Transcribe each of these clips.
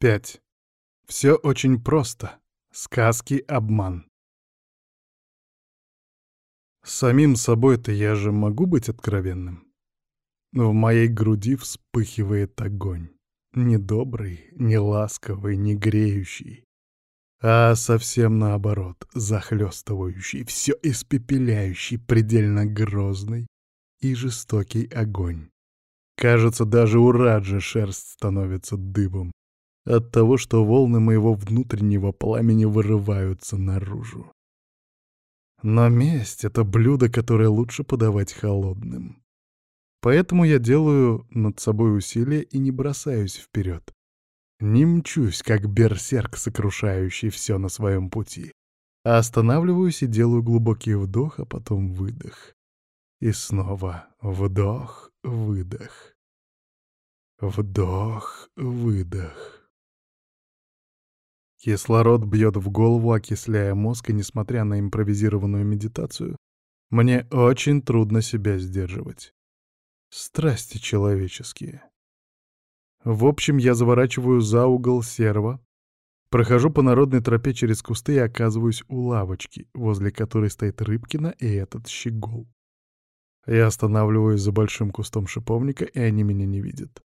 5. Все очень просто. Сказки — обман. Самим собой-то я же могу быть откровенным. В моей груди вспыхивает огонь. Не добрый, не ласковый, не греющий. А совсем наоборот, захлестывающий, все испепеляющий, предельно грозный и жестокий огонь. Кажется, даже у Раджи шерсть становится дыбом от того, что волны моего внутреннего пламени вырываются наружу. Но месть — это блюдо, которое лучше подавать холодным. Поэтому я делаю над собой усилия и не бросаюсь вперед. Не мчусь, как берсерк, сокрушающий все на своем пути, а останавливаюсь и делаю глубокий вдох, а потом выдох. И снова вдох, выдох. Вдох, выдох. Кислород бьет в голову, окисляя мозг, и несмотря на импровизированную медитацию, мне очень трудно себя сдерживать. Страсти человеческие. В общем, я заворачиваю за угол серва, прохожу по народной тропе через кусты и оказываюсь у лавочки, возле которой стоит Рыбкина и этот щегол. Я останавливаюсь за большим кустом шиповника, и они меня не видят.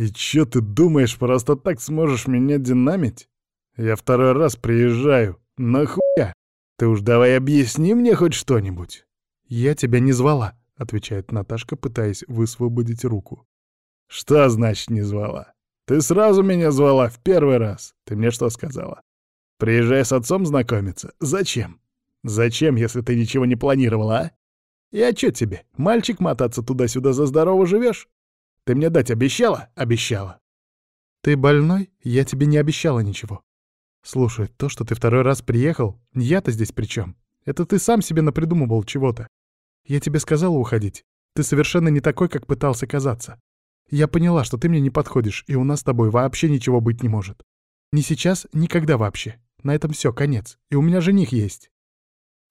«И чё ты думаешь, просто так сможешь меня динамить? Я второй раз приезжаю. Нахуя? Ты уж давай объясни мне хоть что-нибудь». «Я тебя не звала», — отвечает Наташка, пытаясь высвободить руку. «Что значит не звала? Ты сразу меня звала в первый раз. Ты мне что сказала? Приезжай с отцом знакомиться. Зачем? Зачем, если ты ничего не планировала, а? Я чё тебе, мальчик мотаться туда-сюда за здорово живешь? Ты мне дать обещала? Обещала. Ты больной? Я тебе не обещала ничего. Слушай, то, что ты второй раз приехал, я-то здесь при чем? Это ты сам себе напридумывал чего-то. Я тебе сказала уходить. Ты совершенно не такой, как пытался казаться. Я поняла, что ты мне не подходишь, и у нас с тобой вообще ничего быть не может. Ни сейчас, никогда вообще. На этом все, конец. И у меня жених есть.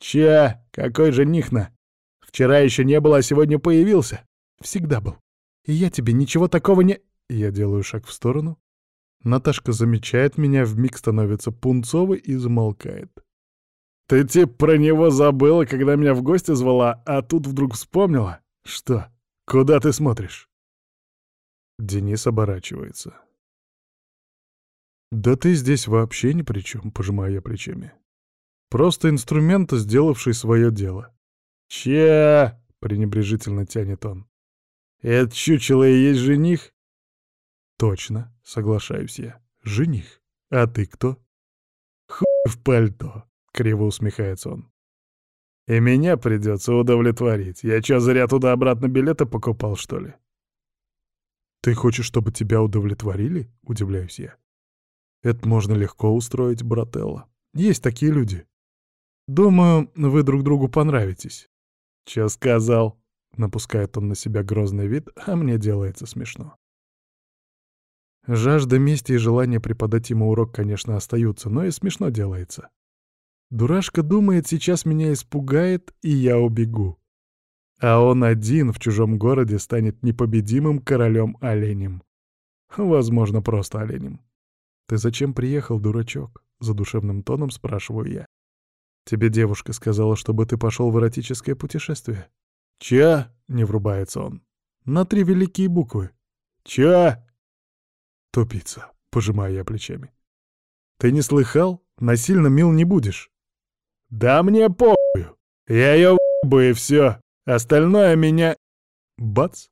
Че? Какой жених-на? Вчера еще не было, а сегодня появился? Всегда был. И я тебе ничего такого не...» Я делаю шаг в сторону. Наташка замечает меня, вмиг становится пунцовой и замолкает. «Ты типа про него забыла, когда меня в гости звала, а тут вдруг вспомнила? Что? Куда ты смотришь?» Денис оборачивается. «Да ты здесь вообще ни при чем», — пожимаю я плечами. «Просто инструмент, сделавший свое дело». «Че?» — пренебрежительно тянет он. Это чучело и есть жених? Точно, соглашаюсь я. Жених. А ты кто? Хуй в пальто, криво усмехается он. И меня придется удовлетворить. Я чё, зря туда-обратно билеты покупал, что ли? Ты хочешь, чтобы тебя удовлетворили? Удивляюсь я. Это можно легко устроить, брателло. Есть такие люди. Думаю, вы друг другу понравитесь. Чё сказал? Напускает он на себя грозный вид, а мне делается смешно. Жажда мести и желание преподать ему урок, конечно, остаются, но и смешно делается. Дурашка думает, сейчас меня испугает, и я убегу. А он один в чужом городе станет непобедимым королем-оленем. Возможно, просто оленем. «Ты зачем приехал, дурачок?» — задушевным тоном спрашиваю я. «Тебе девушка сказала, чтобы ты пошел в эротическое путешествие?» «Чё?» — не врубается он. «На три великие буквы». «Чё?» «Тупица», — пожимаю я плечами. «Ты не слыхал? Насильно мил не будешь». «Да мне похую. Я её бы и всё. Остальное меня...» Бац!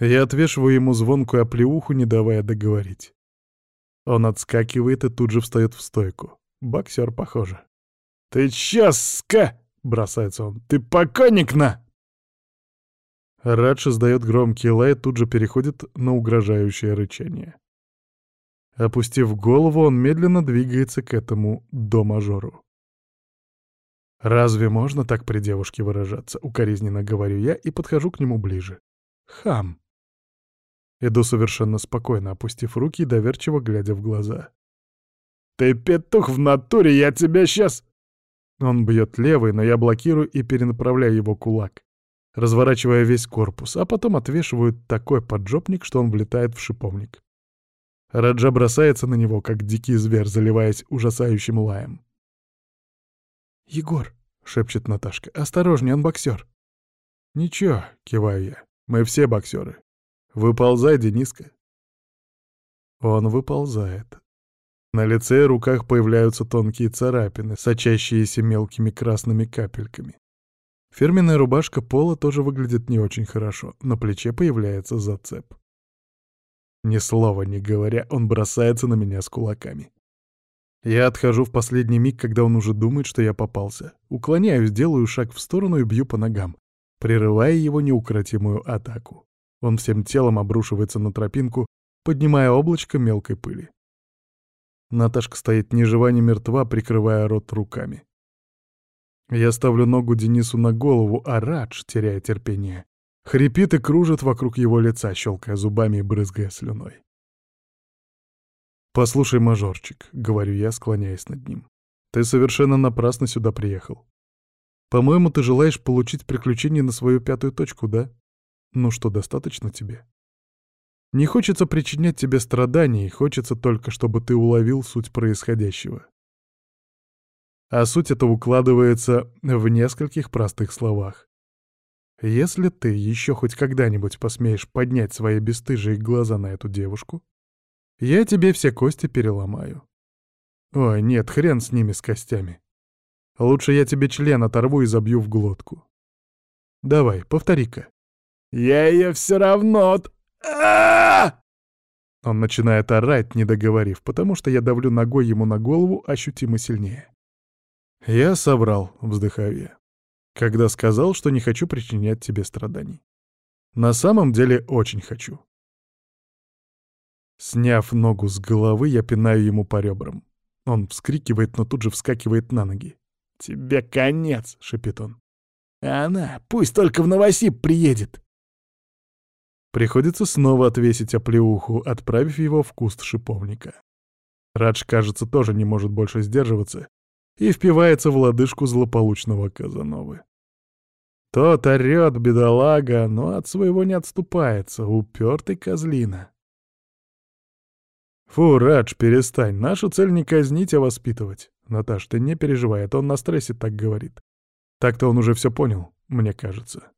Я отвешиваю ему звонкую оплеуху, не давая договорить. Он отскакивает и тут же встает в стойку. Боксер, похоже. «Ты чё, ска?» — бросается он. «Ты покойник на!» Радж издает громкий лай, тут же переходит на угрожающее рычание. Опустив голову, он медленно двигается к этому до-мажору. «Разве можно так при девушке выражаться?» — укоризненно говорю я и подхожу к нему ближе. «Хам!» Иду совершенно спокойно, опустив руки и доверчиво глядя в глаза. «Ты петух в натуре, я тебя сейчас...» Он бьет левый, но я блокирую и перенаправляю его кулак разворачивая весь корпус, а потом отвешивают такой поджопник, что он влетает в шиповник. Раджа бросается на него, как дикий зверь, заливаясь ужасающим лаем. «Егор», — шепчет Наташка, — «осторожней, он боксер». «Ничего», — киваю я, — «мы все боксеры. Выползай, Дениска». Он выползает. На лице и руках появляются тонкие царапины, сочащиеся мелкими красными капельками. Фирменная рубашка пола тоже выглядит не очень хорошо, на плече появляется зацеп. Ни слова не говоря, он бросается на меня с кулаками. Я отхожу в последний миг, когда он уже думает, что я попался. Уклоняюсь, делаю шаг в сторону и бью по ногам, прерывая его неукротимую атаку. Он всем телом обрушивается на тропинку, поднимая облачко мелкой пыли. Наташка стоит ни жива, ни мертва, прикрывая рот руками. Я ставлю ногу Денису на голову, а Радж, теряя терпение, хрипит и кружит вокруг его лица, щелкая зубами и брызгая слюной. «Послушай, мажорчик», — говорю я, склоняясь над ним, — «ты совершенно напрасно сюда приехал. По-моему, ты желаешь получить приключение на свою пятую точку, да? Ну что, достаточно тебе? Не хочется причинять тебе страданий, хочется только, чтобы ты уловил суть происходящего. А суть это укладывается в нескольких простых словах. Если ты еще хоть когда-нибудь посмеешь поднять свои бесстыжие глаза на эту девушку, я тебе все кости переломаю. Ой, нет, хрен с ними, с костями. Лучше я тебе член оторву и забью в глотку. Давай, повтори-ка. Я ее все равно... А! Он начинает орать, не договорив, потому что я давлю ногой ему на голову ощутимо сильнее. Я соврал, вздыхаю я, когда сказал, что не хочу причинять тебе страданий. На самом деле очень хочу. Сняв ногу с головы, я пинаю ему по ребрам. Он вскрикивает, но тут же вскакивает на ноги. «Тебе конец!» — шепит он. «А она пусть только в Новосиб приедет!» Приходится снова отвесить оплеуху, отправив его в куст шиповника. Радж, кажется, тоже не может больше сдерживаться и впивается в лодыжку злополучного Казановы. Тот орёт, бедолага, но от своего не отступается, упертый козлина. «Фу, Радж, перестань. Наша цель не казнить, а воспитывать. Наташ, ты не переживай, это он на стрессе так говорит. Так-то он уже все понял, мне кажется».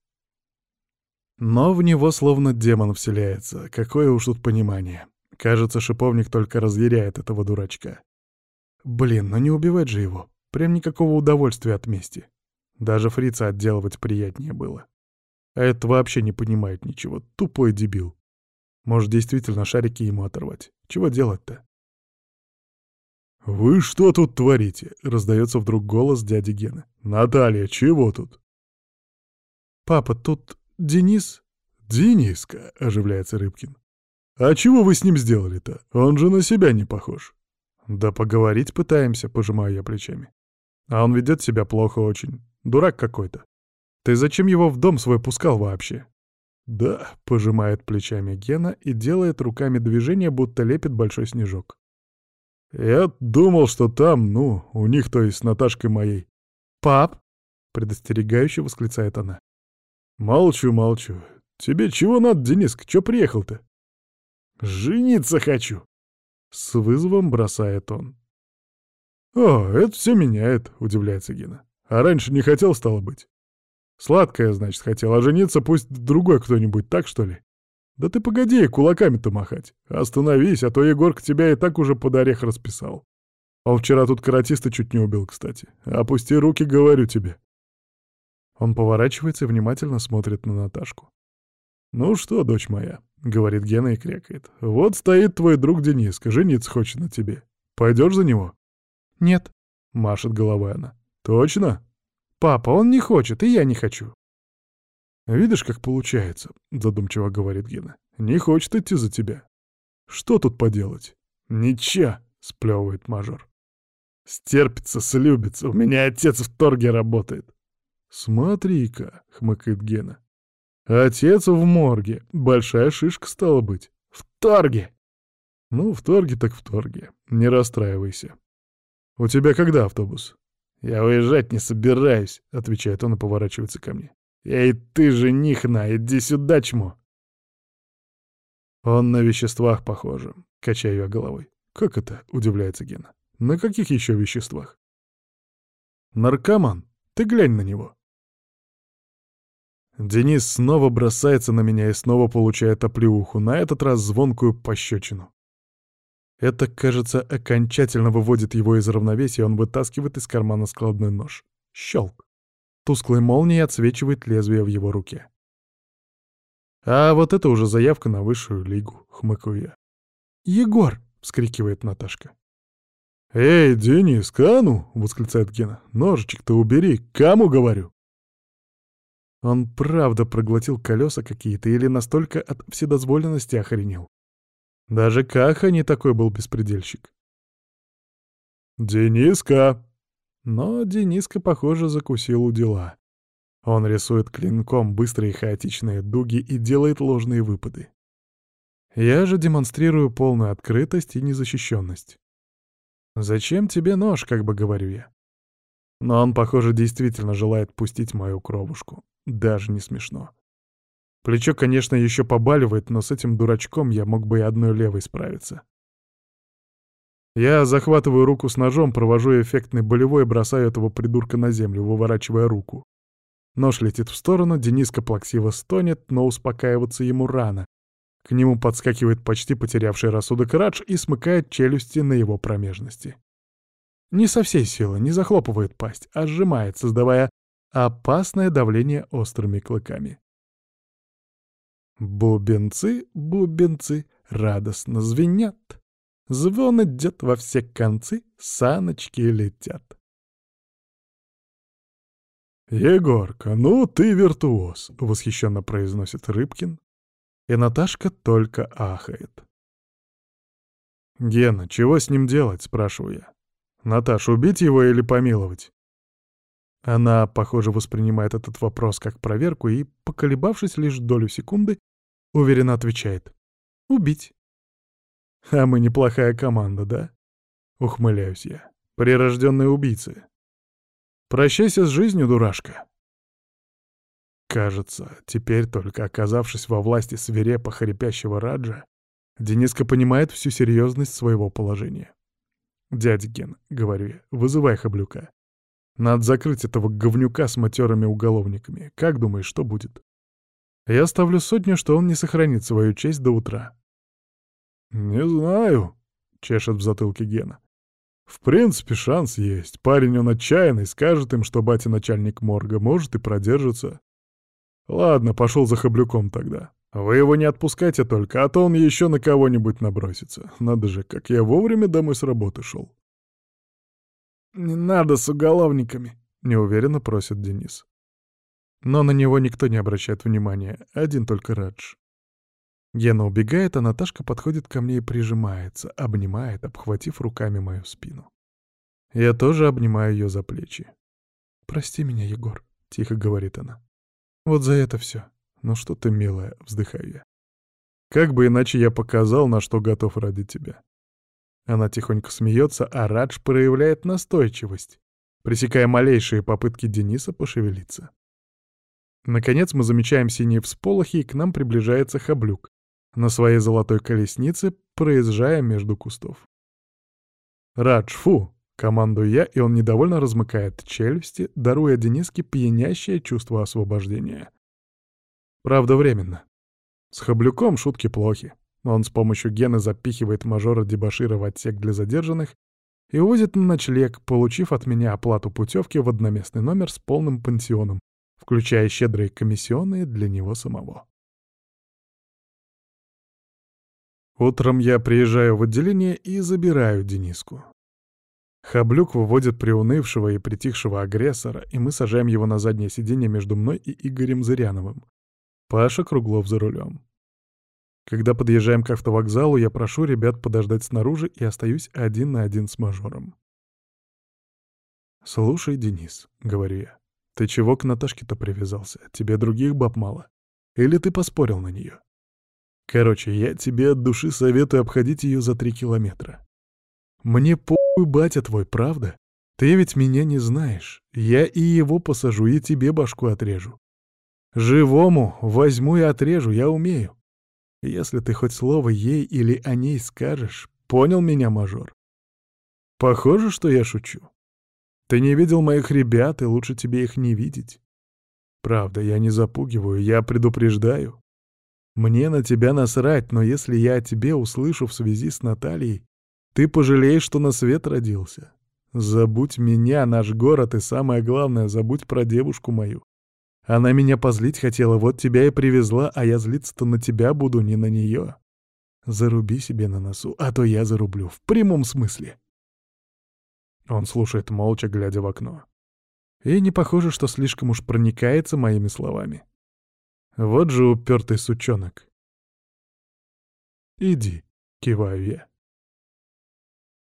Но в него словно демон вселяется. Какое уж тут понимание. Кажется, шиповник только разъяряет этого дурачка. Блин, ну не убивать же его. Прям никакого удовольствия от мести. Даже фрица отделывать приятнее было. А это вообще не понимает ничего. Тупой дебил. Может, действительно шарики ему оторвать. Чего делать-то? «Вы что тут творите?» — раздается вдруг голос дяди Гены. «Наталья, чего тут?» «Папа, тут Денис?» «Дениска», — оживляется Рыбкин. «А чего вы с ним сделали-то? Он же на себя не похож». «Да поговорить пытаемся», — пожимаю я плечами. «А он ведет себя плохо очень. Дурак какой-то. Ты зачем его в дом свой пускал вообще?» «Да», — пожимает плечами Гена и делает руками движение, будто лепит большой снежок. «Я думал, что там, ну, у них, то есть с Наташкой моей». «Пап!» — предостерегающе восклицает она. «Молчу, молчу. Тебе чего надо, Дениска? Чё приехал-то?» «Жениться хочу!» — с вызовом бросает он. «О, это все меняет», — удивляется Гена. «А раньше не хотел, стало быть». Сладкое, значит, хотел, а жениться пусть другой кто-нибудь, так что ли? Да ты погоди, кулаками-то махать. Остановись, а то Егорка тебя и так уже под орех расписал. Он вчера тут каратиста чуть не убил, кстати. Опусти руки, говорю тебе. Он поворачивается и внимательно смотрит на Наташку. «Ну что, дочь моя», — говорит Гена и крякает, — «вот стоит твой друг Дениска, жениться хочет на тебе. Пойдешь за него?» «Нет», — машет головой она. «Точно?» «Папа, он не хочет, и я не хочу». «Видишь, как получается», — задумчиво говорит Гена. «Не хочет идти за тебя. Что тут поделать?» «Ничего», — сплевывает мажор. «Стерпится, слюбится. У меня отец в торге работает». «Смотри-ка», — хмыкает Гена. «Отец в морге. Большая шишка стала быть. В торге!» «Ну, в торге так в торге. Не расстраивайся. У тебя когда автобус?» «Я уезжать не собираюсь», — отвечает он и поворачивается ко мне. «Эй, ты жених на, иди сюда, чмо!» Он на веществах похоже. качаю я головой. «Как это?» — удивляется Гена. «На каких еще веществах?» «Наркоман, ты глянь на него». Денис снова бросается на меня и снова получает оплеуху, на этот раз звонкую пощечину. Это, кажется, окончательно выводит его из равновесия, он вытаскивает из кармана складной нож. Щелк. Тусклой молнией отсвечивает лезвие в его руке. А вот это уже заявка на высшую лигу, хмыкаю я. «Егор!» — вскрикивает Наташка. «Эй, Денис, а ну!» — восклицает Гена. «Ножичек-то убери, кому говорю?» Он правда проглотил колеса какие-то или настолько от вседозволенности охренел. Даже Каха не такой был беспредельщик. «Дениска!» Но Дениска, похоже, закусил у дела. Он рисует клинком быстрые хаотичные дуги и делает ложные выпады. Я же демонстрирую полную открытость и незащищенность. «Зачем тебе нож?» — как бы говорю я. Но он, похоже, действительно желает пустить мою кровушку. Даже не смешно. Плечо, конечно, еще побаливает, но с этим дурачком я мог бы и одной левой справиться. Я захватываю руку с ножом, провожу эффектный болевой и бросаю этого придурка на землю, выворачивая руку. Нож летит в сторону, Дениска плаксиво стонет, но успокаиваться ему рано. К нему подскакивает почти потерявший рассудок Радж и смыкает челюсти на его промежности. Не со всей силы, не захлопывает пасть, а сжимает, создавая опасное давление острыми клыками. Бубенцы, бубенцы радостно звенят. Звон идет во все концы, саночки летят. «Егорка, ну ты виртуоз!» — восхищенно произносит Рыбкин. И Наташка только ахает. «Гена, чего с ним делать?» — спрашиваю я. «Наташ, убить его или помиловать?» Она, похоже, воспринимает этот вопрос как проверку и, поколебавшись лишь долю секунды, уверенно отвечает. «Убить». «А мы неплохая команда, да?» — ухмыляюсь я. «Прирожденные убийцы». Прощайся с жизнью, дурашка. Кажется, теперь только оказавшись во власти свирепо хрипящего Раджа, Дениска понимает всю серьезность своего положения. «Дядя Ген», — говорю я, — «вызывай Хаблюка. Надо закрыть этого говнюка с матерыми уголовниками. Как думаешь, что будет?» Я ставлю сотню, что он не сохранит свою честь до утра. «Не знаю», — чешет в затылке Гена. В принципе, шанс есть. Парень он отчаянный, скажет им, что батя начальник морга, может и продержится. Ладно, пошел за Хаблюком тогда. Вы его не отпускайте только, а то он еще на кого-нибудь набросится. Надо же, как я вовремя домой с работы шел. «Не надо с уголовниками», — неуверенно просит Денис. Но на него никто не обращает внимания, один только Радж. Гена убегает, а Наташка подходит ко мне и прижимается, обнимает, обхватив руками мою спину. Я тоже обнимаю ее за плечи. «Прости меня, Егор», — тихо говорит она. «Вот за это все. Ну что ты, милая», — вздыхаю я. «Как бы иначе я показал, на что готов ради тебя». Она тихонько смеется, а Радж проявляет настойчивость, пресекая малейшие попытки Дениса пошевелиться. Наконец мы замечаем синие всполохи, и к нам приближается Хаблюк, на своей золотой колеснице, проезжая между кустов. «Радж, фу!» — командую я, и он недовольно размыкает челюсти, даруя Дениске пьянящее чувство освобождения. Правда, временно. С Хаблюком шутки плохи. Он с помощью Гены запихивает мажора Дебашира в отсек для задержанных и увозит на ночлег, получив от меня оплату путевки в одноместный номер с полным пансионом, включая щедрые комиссионные для него самого. Утром я приезжаю в отделение и забираю Дениску. Хаблюк выводит приунывшего и притихшего агрессора, и мы сажаем его на заднее сиденье между мной и Игорем Зыряновым. Паша Круглов за рулем. Когда подъезжаем к автовокзалу, я прошу ребят подождать снаружи и остаюсь один на один с мажором. «Слушай, Денис», — говорю я, — «ты чего к Наташке-то привязался? Тебе других баб мало? Или ты поспорил на нее?» Короче, я тебе от души советую обходить ее за три километра. Мне похуй, батя твой, правда? Ты ведь меня не знаешь. Я и его посажу, и тебе башку отрежу. Живому возьму и отрежу, я умею. Если ты хоть слово ей или о ней скажешь, понял меня, мажор? Похоже, что я шучу. Ты не видел моих ребят, и лучше тебе их не видеть. Правда, я не запугиваю, я предупреждаю. Мне на тебя насрать, но если я о тебе услышу в связи с Натальей, ты пожалеешь, что на свет родился. Забудь меня, наш город, и самое главное, забудь про девушку мою. Она меня позлить хотела, вот тебя и привезла, а я злиться-то на тебя буду, не на нее. Заруби себе на носу, а то я зарублю, в прямом смысле. Он слушает молча, глядя в окно. И не похоже, что слишком уж проникается моими словами. Вот же упертый сучонок. «Иди», — киваю я.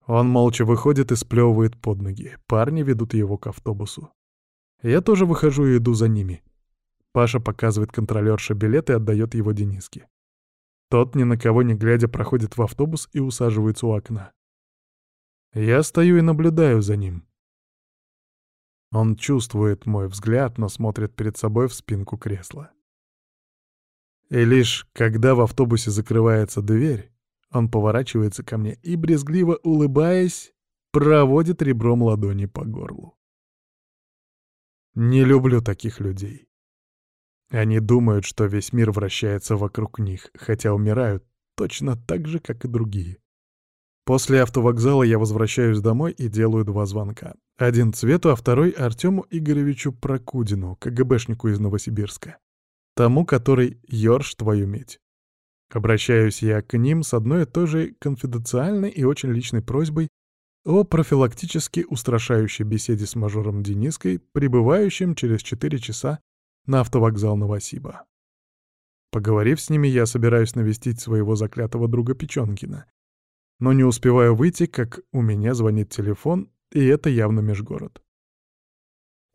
Он молча выходит и сплевывает под ноги. Парни ведут его к автобусу. Я тоже выхожу и иду за ними. Паша показывает контролерше билет и отдает его Дениске. Тот, ни на кого не глядя, проходит в автобус и усаживается у окна. Я стою и наблюдаю за ним. Он чувствует мой взгляд, но смотрит перед собой в спинку кресла. И лишь когда в автобусе закрывается дверь, он поворачивается ко мне и, брезгливо улыбаясь, проводит ребром ладони по горлу. Не люблю таких людей. Они думают, что весь мир вращается вокруг них, хотя умирают точно так же, как и другие. После автовокзала я возвращаюсь домой и делаю два звонка. Один Цвету, а второй Артему Игоревичу Прокудину, КГБшнику из Новосибирска. Тому, который «Ёрш, твою медь». Обращаюсь я к ним с одной и той же конфиденциальной и очень личной просьбой о профилактически устрашающей беседе с мажором Дениской, прибывающим через 4 часа на автовокзал Новосиба. Поговорив с ними, я собираюсь навестить своего заклятого друга Печенкина, но не успеваю выйти, как у меня звонит телефон, и это явно межгород.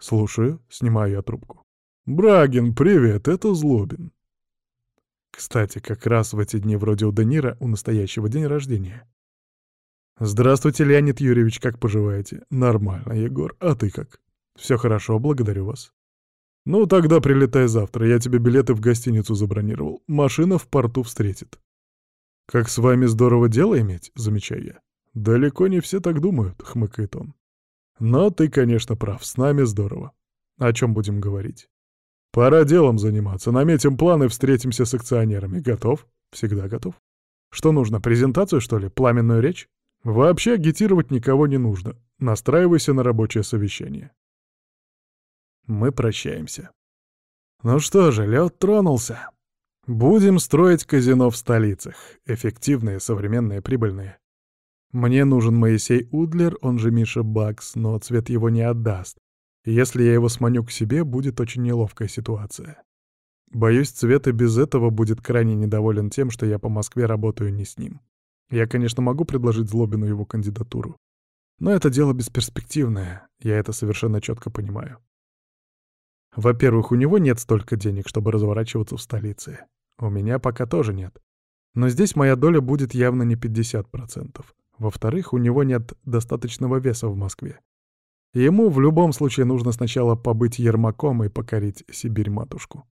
Слушаю, снимаю я трубку. «Брагин, привет, это Злобин». Кстати, как раз в эти дни вроде у Данира у настоящего день рождения. «Здравствуйте, Леонид Юрьевич, как поживаете?» «Нормально, Егор. А ты как?» «Все хорошо, благодарю вас». «Ну, тогда прилетай завтра, я тебе билеты в гостиницу забронировал. Машина в порту встретит». «Как с вами здорово дело иметь», — замечаю я. «Далеко не все так думают», — хмыкает он. «Но ты, конечно, прав, с нами здорово. О чем будем говорить?» «Пора делом заниматься, наметим планы, встретимся с акционерами. Готов?» «Всегда готов». «Что нужно, презентацию, что ли? Пламенную речь?» «Вообще агитировать никого не нужно. Настраивайся на рабочее совещание». Мы прощаемся. «Ну что же, лед тронулся». Будем строить казино в столицах. Эффективные, современные, прибыльные. Мне нужен Моисей Удлер, он же Миша Бакс, но цвет его не отдаст. Если я его сманю к себе, будет очень неловкая ситуация. Боюсь, цвет и без этого будет крайне недоволен тем, что я по Москве работаю не с ним. Я, конечно, могу предложить Злобину его кандидатуру. Но это дело бесперспективное, я это совершенно четко понимаю. Во-первых, у него нет столько денег, чтобы разворачиваться в столице. У меня пока тоже нет. Но здесь моя доля будет явно не 50%. Во-вторых, у него нет достаточного веса в Москве. Ему в любом случае нужно сначала побыть Ермаком и покорить Сибирь-матушку.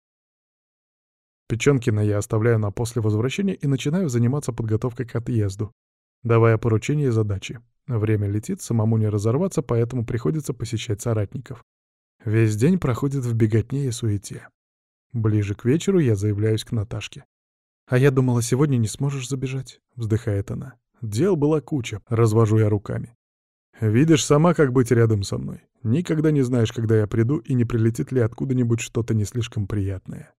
Печенкина я оставляю на после возвращения и начинаю заниматься подготовкой к отъезду, давая поручения и задачи. Время летит, самому не разорваться, поэтому приходится посещать соратников. Весь день проходит в беготне и суете. Ближе к вечеру я заявляюсь к Наташке. «А я думала, сегодня не сможешь забежать», — вздыхает она. «Дел была куча», — развожу я руками. «Видишь сама, как быть рядом со мной. Никогда не знаешь, когда я приду, и не прилетит ли откуда-нибудь что-то не слишком приятное».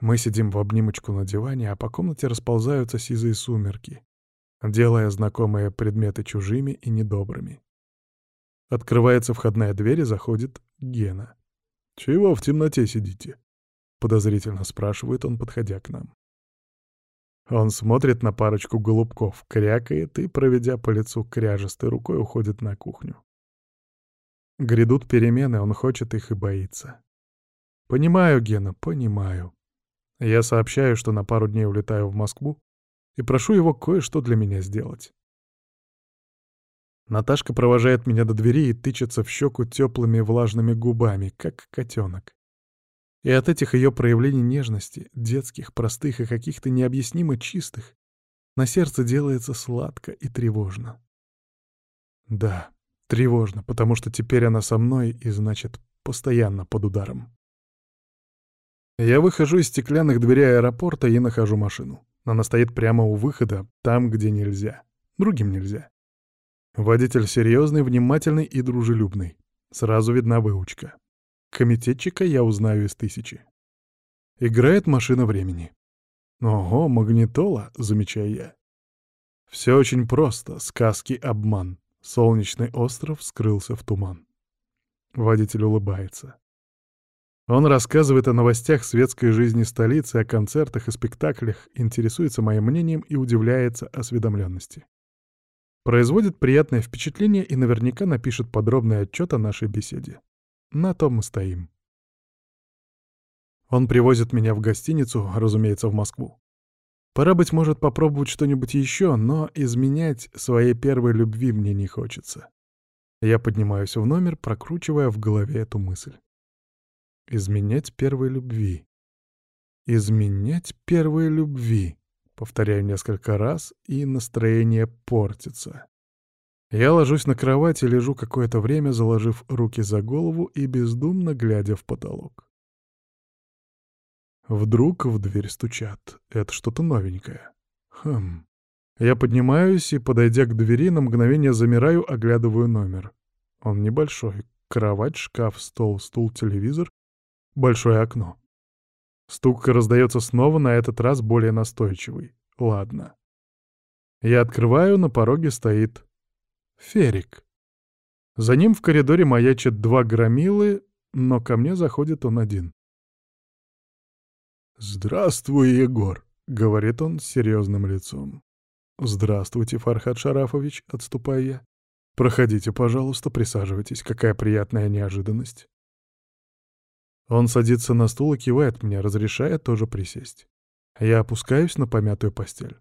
Мы сидим в обнимочку на диване, а по комнате расползаются сизые сумерки, делая знакомые предметы чужими и недобрыми. Открывается входная дверь и заходит Гена. «Чего в темноте сидите?» — подозрительно спрашивает он, подходя к нам. Он смотрит на парочку голубков, крякает и, проведя по лицу кряжестой рукой, уходит на кухню. Грядут перемены, он хочет их и боится. Понимаю, Гена, понимаю. Я сообщаю, что на пару дней улетаю в Москву и прошу его кое-что для меня сделать. Наташка провожает меня до двери и тычется в щеку теплыми влажными губами, как котенок. И от этих ее проявлений нежности, детских, простых и каких-то необъяснимо чистых, на сердце делается сладко и тревожно. Да, тревожно, потому что теперь она со мной и, значит, постоянно под ударом. Я выхожу из стеклянных дверей аэропорта и нахожу машину. Она стоит прямо у выхода, там, где нельзя. Другим нельзя. Водитель серьезный, внимательный и дружелюбный. Сразу видна выучка. Комитетчика я узнаю из тысячи. Играет машина времени. Ого, магнитола, замечаю я. Все очень просто, сказки обман. Солнечный остров скрылся в туман. Водитель улыбается. Он рассказывает о новостях светской жизни столицы, о концертах и спектаклях, интересуется моим мнением и удивляется осведомленности. Производит приятное впечатление и наверняка напишет подробный отчет о нашей беседе. На том мы стоим. Он привозит меня в гостиницу, разумеется, в Москву. Пора, быть может, попробовать что-нибудь еще, но изменять своей первой любви мне не хочется. Я поднимаюсь в номер, прокручивая в голове эту мысль. Изменять первой любви. Изменять первой любви. Повторяю несколько раз, и настроение портится. Я ложусь на кровать и лежу какое-то время, заложив руки за голову и бездумно глядя в потолок. Вдруг в дверь стучат. Это что-то новенькое. Хм. Я поднимаюсь и, подойдя к двери, на мгновение замираю, оглядываю номер. Он небольшой. Кровать, шкаф, стол, стул, телевизор, большое окно. Стук раздается снова, на этот раз более настойчивый. Ладно. Я открываю, на пороге стоит Ферик. За ним в коридоре маячат два громилы, но ко мне заходит он один. «Здравствуй, Егор», — говорит он с серьезным лицом. «Здравствуйте, Фархад Шарафович», — отступаю я. «Проходите, пожалуйста, присаживайтесь. Какая приятная неожиданность». Он садится на стул и кивает мне, разрешая тоже присесть. Я опускаюсь на помятую постель.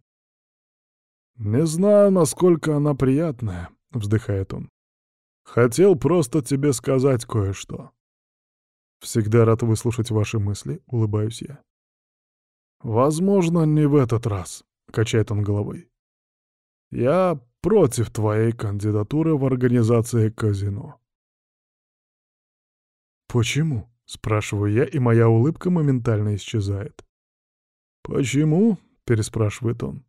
«Не знаю, насколько она приятная», — вздыхает он. «Хотел просто тебе сказать кое-что». «Всегда рад выслушать ваши мысли», — улыбаюсь я. «Возможно, не в этот раз», — качает он головой. «Я против твоей кандидатуры в организации казино». «Почему?» — спрашиваю я, и моя улыбка моментально исчезает. «Почему?» — переспрашивает он.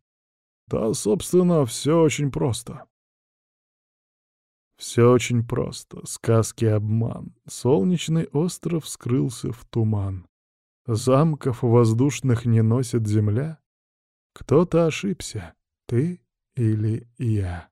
«Да, собственно, все очень просто. Все очень просто. Сказки обман. Солнечный остров скрылся в туман. Замков воздушных не носит земля. Кто-то ошибся, ты или я.